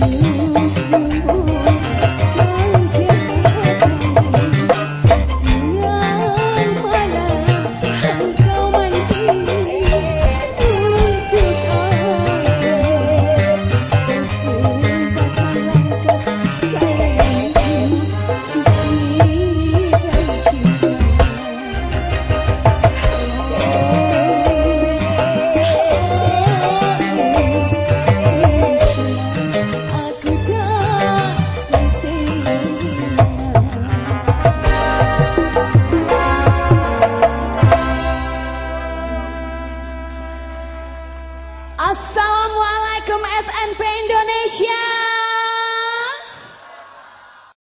you.